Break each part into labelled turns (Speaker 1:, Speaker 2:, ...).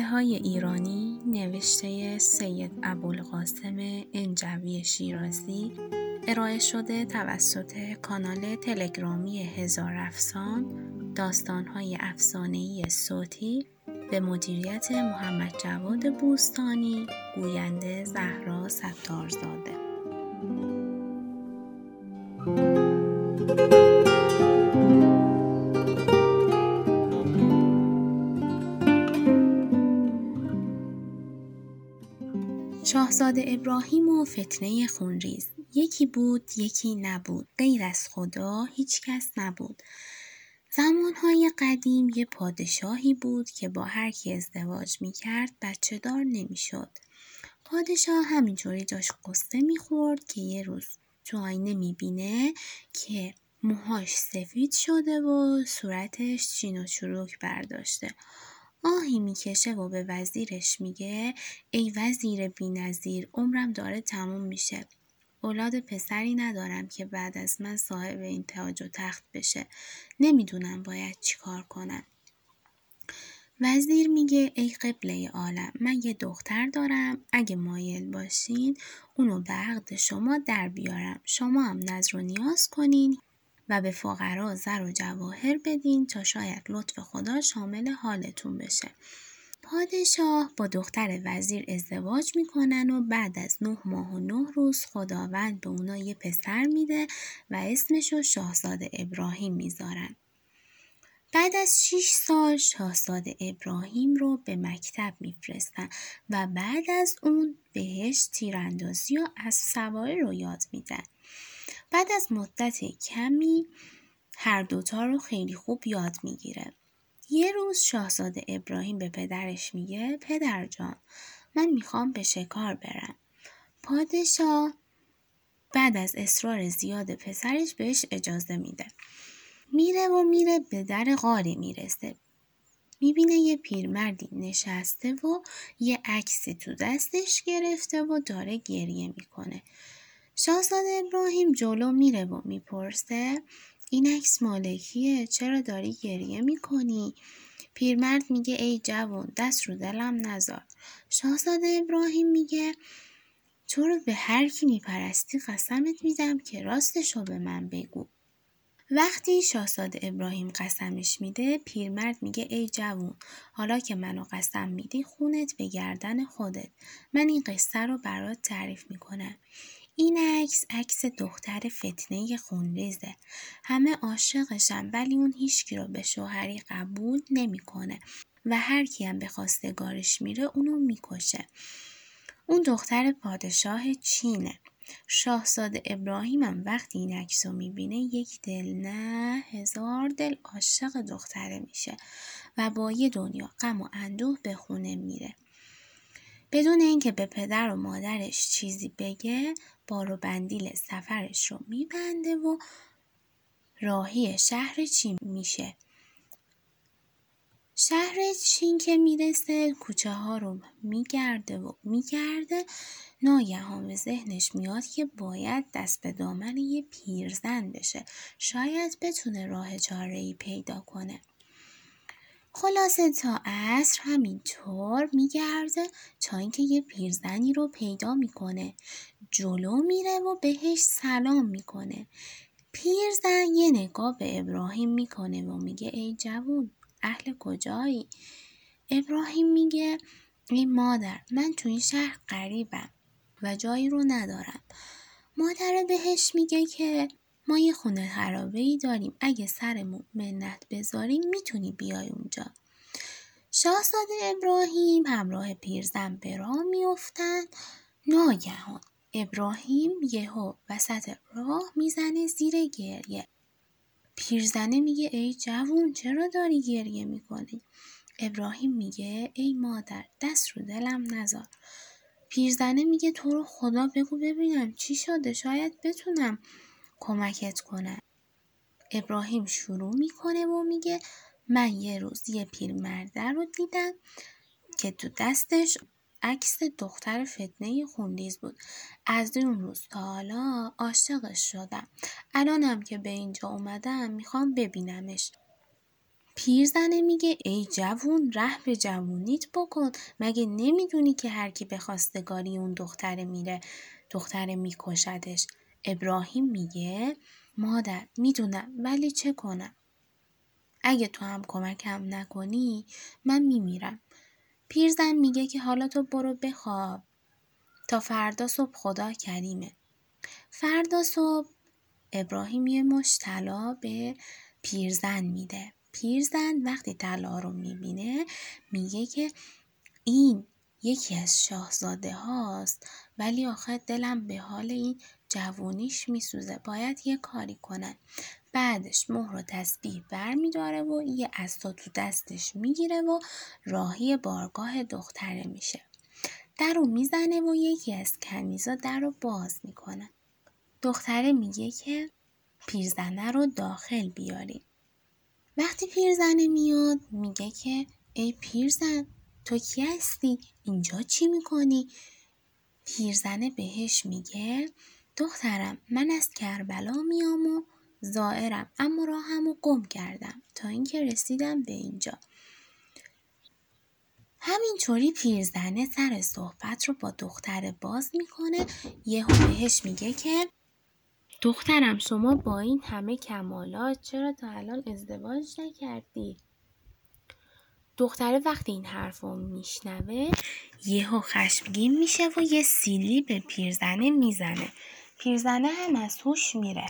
Speaker 1: قصه های ایرانی نوشته سید ابوالقاسم انجوی شیرازی ارائه شده توسط کانال تلگرامی هزار افسان داستان های افسانه‌ای صوتی به مدیریت محمد جواد بوستانی گوینده زهرا ستارزاده. شاهزاده ابراهیم و فتنه خونریز یکی بود یکی نبود غیر از خدا هیچ کس نبود زمانهای قدیم یه پادشاهی بود که با هر کی ازدواج می‌کرد بچه دار نمی‌شد. پادشاه همینجوری داشت قصه می‌خورد که یه روز تو آینه می‌بینه که موهاش سفید شده و صورتش چین و چروک برداشته. آهی می‌کشه و به وزیرش میگه ای وزیر بینظیر عمرم داره تموم میشه. اولاد پسری ندارم که بعد از من صاحب این تاج و تخت بشه. نمی‌دونم باید چیکار کنم. وزیر میگه ای قبله عالم من یه دختر دارم. اگه مایل باشین اونو به عقد شما در بیارم. شما هم نظر و نیاز کنین. و به فقرا زر و جواهر بدین تا شاید لطف خدا شامل حالتون بشه. پادشاه با دختر وزیر ازدواج می‌کنن و بعد از نه ماه و نه روز خداوند به اونا یه پسر میده و اسمشو شاهزاده ابراهیم می‌ذارن. بعد از 6 سال شاهزاده ابراهیم رو به مکتب میفرستن و بعد از اون بهش تیراندازی و از سواری رو یاد میدن. بعد از مدت کمی هر دوتا رو خیلی خوب یاد می‌گیره. یه روز شاهزاده ابراهیم به پدرش میگه پدر جان من می‌خوام به شکار برم. پادشاه بعد از اصرار زیاد پسرش بهش اجازه میده. میره و میره به در غاری می‌رسه. می‌بینه یه پیرمردی نشسته و یه عکسی تو دستش گرفته و داره گریه می‌کنه. شاهزاده ابراهیم جلو میره و می‌پرسه این عکس مالکیه؟ چرا داری گریه می‌کنی؟ پیرمرد میگه ای جوان دست رو دلم نزار. شاهزاده ابراهیم میگه تو رو به هر کی میپرستی قسمت میدم که راستشو به من بگو. وقتی شاهزاده ابراهیم قسمش میده پیرمرد میگه ای جوون حالا که منو قسم میدی خونت به گردن خودت. من این قصه رو برات تعریف می‌کنم. این عکس عکس دختر فتنه خونریزه. همه عاشقشن ولی اون هیچکی رو به شوهری قبول نمی‌کنه و هر کی هم به خواستگارش میره اونو می‌کشه. اون دختر پادشاه چینه. شاهزاده ابراهیم هم وقتی این عکس رو می‌بینه یک دل نه هزار دل عاشق دختره میشه و با یه دنیا غم و اندوه به خونه میره. بدون اینکه به پدر و مادرش چیزی بگه بار و بندیل سفرش رو میبنده و راهی شهر چین میشه؟ شهر چین که می‌رسه کوچه ها رو میگرده و میگرده. ناگهان به ذهنش میاد که باید دست به دامن یه پیرزن بشه. شاید بتونه راه چاره ای پیدا کنه. خلاصه تا عصر همینطور میگرده تا اینکه یه پیرزنی رو پیدا می‌کنه. جلو میره و بهش سلام می‌کنه. پیرزن یه نگاه به ابراهیم می‌کنه و میگه ای جوون اهل کجایی؟ ابراهیم میگه ای مادر من تو این شهر غریبم و جایی رو ندارم. مادر بهش میگه که ما یه خونه خرابه ای داریم. اگه سرمون منت بذاریم می‌تونی بیای اونجا. شاهزاده ابراهیم همراه پیرزن به راه میافتند ناگهان ابراهیم یهو وسط راه می‌زنه زیر گریه. پیرزنه میگه ای جوون چرا داری گریه می‌کنی؟ ابراهیم میگه ای مادر دست رو دلم نزار. پیرزنه میگه تو رو خدا بگو ببینم چی شده شاید بتونم کمکت کنم ابراهیم شروع می‌کنه و میگه من یه روز یه پیرمرده رو دیدم که تو دستش عکس دختر فتنه خونریز بود. از اون روز تا حالا عاشقش شدم. الانم که به اینجا اومدم می‌خوام ببینمش. پیرزنه میگه ای جوون ره به جوونیت بکن. مگه نمی‌دونی که هر کی به خواستگاری اون دختره میره دختره میکشدش؟ ابراهیم میگه مادر می‌دونم ولی چه کنم؟ اگه تو هم کمکم نکنی من میمیرم. پیرزن میگه که حالا تو برو بخواب. تا فردا صبح خدا کریمه. فردا صبح ابراهیم یه مش طلا به پیرزن میده. پیرزن وقتی طلا رو می‌بینه میگه که این یکی از شاهزاده هاست ولی آخه دلم به حال این جوونیش میسوزه. باید یه کاری کنن. بعدش مهر و تسبیح بر میداره و یه استا تو دستش می‌گیره و راهی بارگاه دختره میشه. در رو می‌زنه و یکی از کنیزا در رو باز می‌کنه. دختره میگه که پیرزنه رو داخل بیارید وقتی پیرزنه میاد میگه که ای پیرزن تو کی هستی؟ اینجا چی می‌کنی؟ پیرزنه بهش میگه دخترم من از کربلا میام و زائرم اما راهم و گم کردم تا اینکه رسیدم به اینجا همینطوری پیرزنه سر صحبت رو با دختر باز می‌کنه یهو بهش میگه که دخترم شما با این همه کمالات چرا تا الان ازدواج نکردی؟ دختره وقتی این حرف رو میشنوه یهو خشمگین میشه و یه سیلی به پیرزنه می‌زنه پیرزنه هم از هوش میره.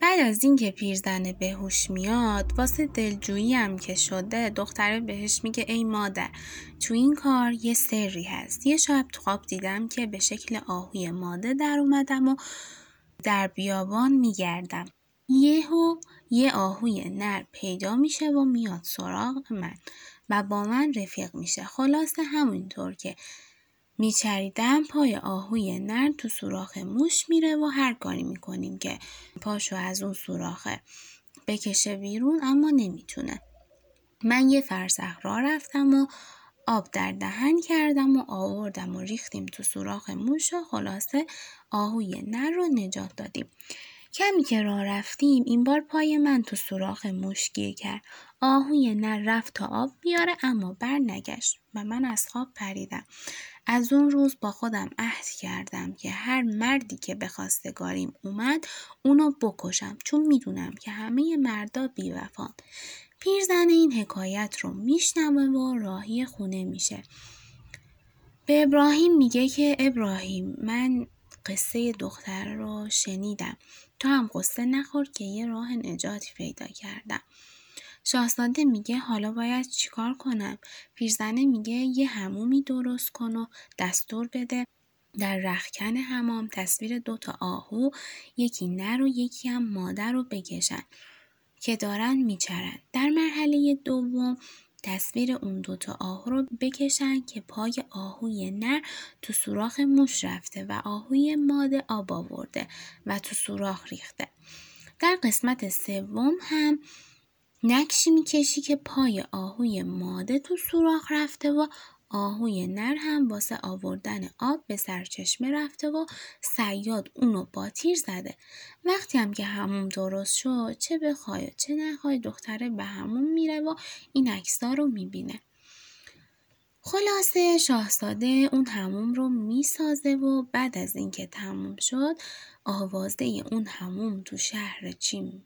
Speaker 1: بعد از اینکه پیرزنه به هوش میاد واسه دلجویی هم که شده دختره بهش میگه ای مادر تو این کار یه سری هست. یه شب تو خواب دیدم که به شکل آهوی ماده در اومدم و در بیابان میگردم. یهو یه آهوی نر پیدا میشه و میاد سراغ من و با من رفیق میشه. خلاصه همونطور که میچریدم پای آهوی نر تو سوراخ موش میره و هر کاری می‌کنیم که پاشو از اون سوراخه بکشه بیرون اما نمی‌تونه. من یه فرسخ را رفتم و آب در دهن کردم و آوردم و ریختیم تو سوراخ موش و خلاصه آهوی نر رو نجات دادیم. کمی که راه رفتیم این بار پای من تو سوراخ موش گیر کرد. آهوی نر رفت تا آب بیاره اما بر نگشت و من از خواب پریدم. از اون روز با خودم عهد کردم که هر مردی که به خواستگاریم اومد اونو بکشم چون می‌دونم که همه مردا بیوفان پیرزن این حکایت رو میشنوه و راهی خونه میشه. به ابراهیم میگه که ابراهیم من قصه دختر رو شنیدم. تو هم قصه نخور که یه راه نجاتی پیدا کردم. شاهزاده میگه حالا باید چیکار کنم؟ پیرزنه میگه یه همومی درست کن و دستور بده. در رخکن همام تصویر دوتا آهو یکی نر و یکی هم مادر رو بکشن که دارن میچرن. در مرحله دوم تصویر اون دوتا آهو رو بکشن که پای آهوی نر تو سوراخ موش رفته و آهوی ماده آب آورده و تو سوراخ ریخته. در قسمت سوم هم نقشی می‌کشی که پای آهوی ماده تو سوراخ رفته و آهوی نر هم واسه آوردن آب به سرچشمه رفته و سیاد اونو با تیر زده. وقتی هم که همون درست شد چه بخوای چه نخوای دختره به همون میره و این اکسا رو می‌بینه. خلاصه شاهزاده اون هموم رو می‌سازه و بعد از اینکه تموم شد آوازه اون هموم تو شهر چیم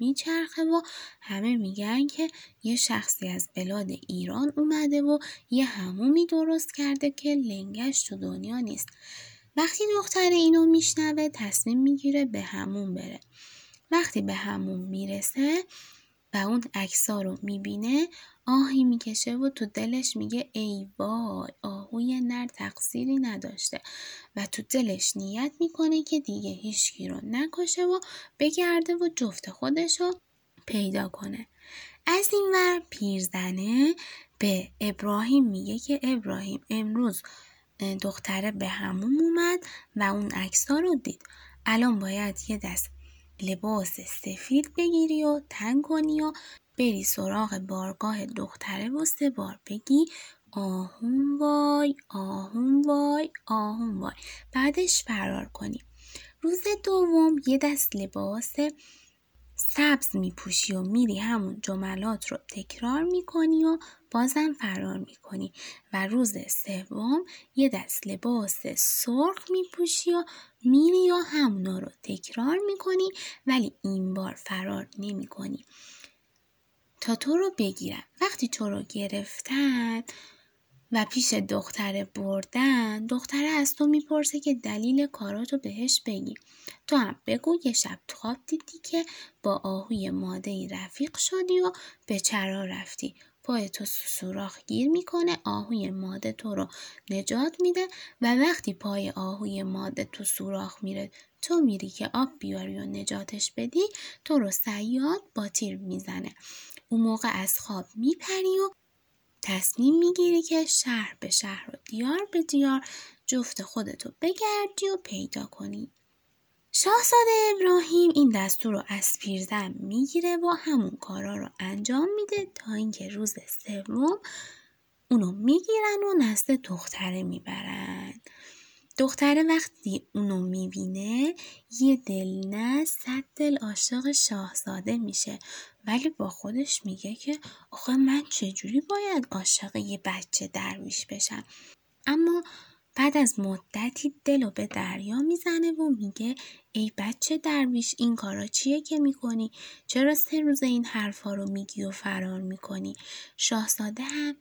Speaker 1: میچرخه و همه میگن که یه شخصی از بلاد ایران اومده و یه همومی درست کرده که لنگش تو دنیا نیست. وقتی دختر اینو میشنوه تصمیم می‌گیره به همون بره. وقتی به همون می‌رسه و اون اکسا رو می‌بینه آهی می‌کشه و تو دلش میگه ای وای آهوی نر تقصیری نداشته. و تو دلش نیت می‌کنه که دیگه هیچکی رو نکشه و بگرده و جفت خودش رو پیدا کنه. از این ور پیرزنه به ابراهیم میگه که ابراهیم امروز دختره به همون اومد و اون اکسا رو دید. الان باید یه دست لباس سفید بگیری و تنگ کنی و بری سراغ بارگاه دختره و سه بار بگی آهون وای آهون وای آهون وای. بعدش فرار کنی. روز دوم یه دست لباس سبز میپوشی و میری همون جملات رو تکرار می‌کنی و بازم فرار می‌کنی. و روز سوم یه دست لباس سرخ میپوشی و میری و همونا رو تکرار می‌کنی ولی این بار فرار نمی‌کنی. تا تو رو بگیرن. وقتی تو رو گرفتن و پیش دختره بردن دختره از تو می‌پرسه که دلیل کاراتو بهش بگی. تو هم بگو یه شب خواب دیدی که با آهوی ماده رفیق شدی و به چرا رفتی. پای تو سوراخ گیر می‌کنه آهوی ماده تو رو نجات میده و وقتی پای آهوی ماده تو سوراخ میره تو میری که آب بیاری و نجاتش بدی تو رو سیاد با تیر می‌زنه. اون موقع از خواب میپری و تصمیم می‌گیری که شهر به شهر و دیار به دیار جفت خودتو بگردی و پیدا کنی. شاهزاده ابراهیم این دستور رو از پیرزن می‌گیره و همون کارا رو انجام میده تا اینکه روز سوم اونو می‌گیرن و نزد دختره می‌برن. دختره وقتی اونو می‌بینه یه دل نه صد دل عاشق شاهزاده میشه ولی با خودش میگه که آخه من چجوری باید عاشق یه بچه درویش بشم اما بعد از مدتی دل رو به دریا می‌زنه و میگه ای بچه درویش این کارا چیه که می‌کنی؟ چرا سه روز این حرفا رو میگی و فرار می‌کنی؟ شاهزاده هم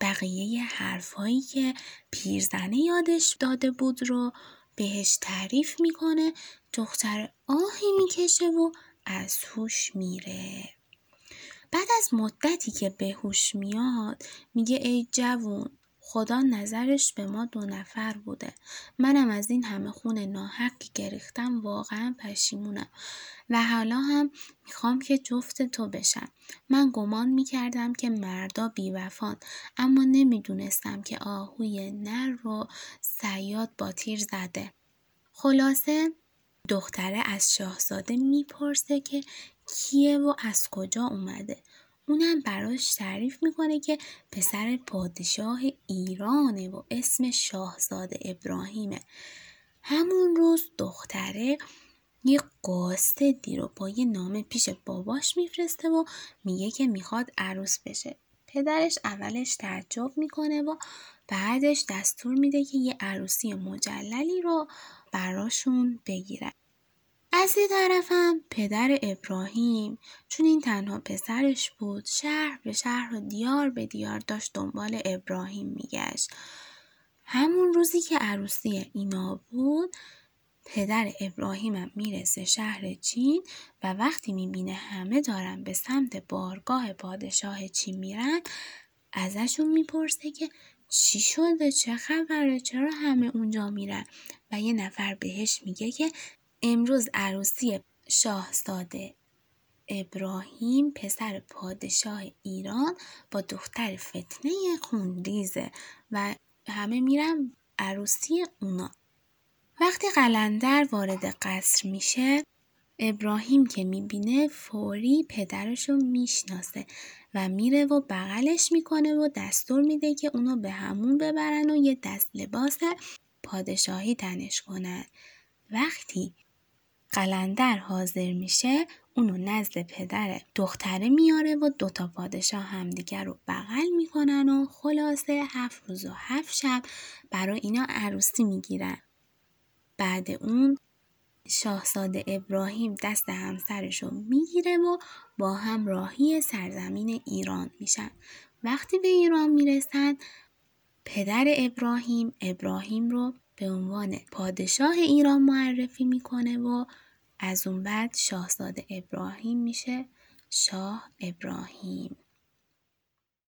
Speaker 1: بقیه حرفهایی که پیرزنه یادش داده بود رو بهش تعریف می‌کنه دختر آهی می‌کشه و از هوش میره. بعد از مدتی که به هوش میاد میگه ای جوون خدا نظرش به ما دو نفر بوده. منم از این همه خون ناحق گریختم واقعا پشیمونم. و حالا هم می‌خوام که جفت تو بشم. من گمان می‌کردم که مردا بیوفان اما نمی‌دونستم که آهوی نر رو سیاد با تیر زده. خلاصه دختره از شاهزاده می‌پرسه که کیه و از کجا اومده. اونم براش تعریف می‌کنه که پسر پادشاه ایرانه و اسم شاهزاده ابراهیمه. همون روز دختره یه قاصدی رو با یه نامه پیش باباش میفرسته و میگه که می‌خواد عروس بشه. پدرش اولش تعجب می‌کنه و بعدش دستور میده که یه عروسی مجللی رو براشون بگیرن. از یه طرفم پدر ابراهیم چون این تنها پسرش بود شهر به شهر و دیار به دیار داشت دنبال ابراهیم میگشت. همون روزی که عروسی اینا بود پدر ابراهیمم می‌رسه شهر چین و وقتی می‌بینه همه دارن به سمت بارگاه پادشاه چین میرن ازشون می‌پرسه که چی شده؟ چه خبره؟ چرا همه اونجا میرن؟ و یه نفر بهش میگه که امروز عروسی شاهزاده ابراهیم پسر پادشاه ایران با دختر فتنه خونریزه و همه میرن عروسی اونا. وقتی قلندر وارد قصر میشه ابراهیم که می‌بینه فوری پدرشو می‌شناسه و میره و بغلش می‌کنه و دستور میده که اونو به همون ببرن و یه دست لباس پادشاهی تنش کنن. وقتی قلندر حاضر میشه اونو نزد پدر دختره میاره و دوتا پادشاه همدیگر رو بغل می‌کنن و خلاصه هفت روز و هفت شب برای اینا عروسی می‌گیرن. بعد اون شاهزاده ابراهیم دست همسرش رو می‌گیره و با هم راهی سرزمین ایران میشن. وقتی به ایران می‌رسن پدر ابراهیم ابراهیم رو به عنوان پادشاه ایران معرفی می‌کنه و از اون بعد شاهزاده ابراهیم میشه شاه ابراهیم.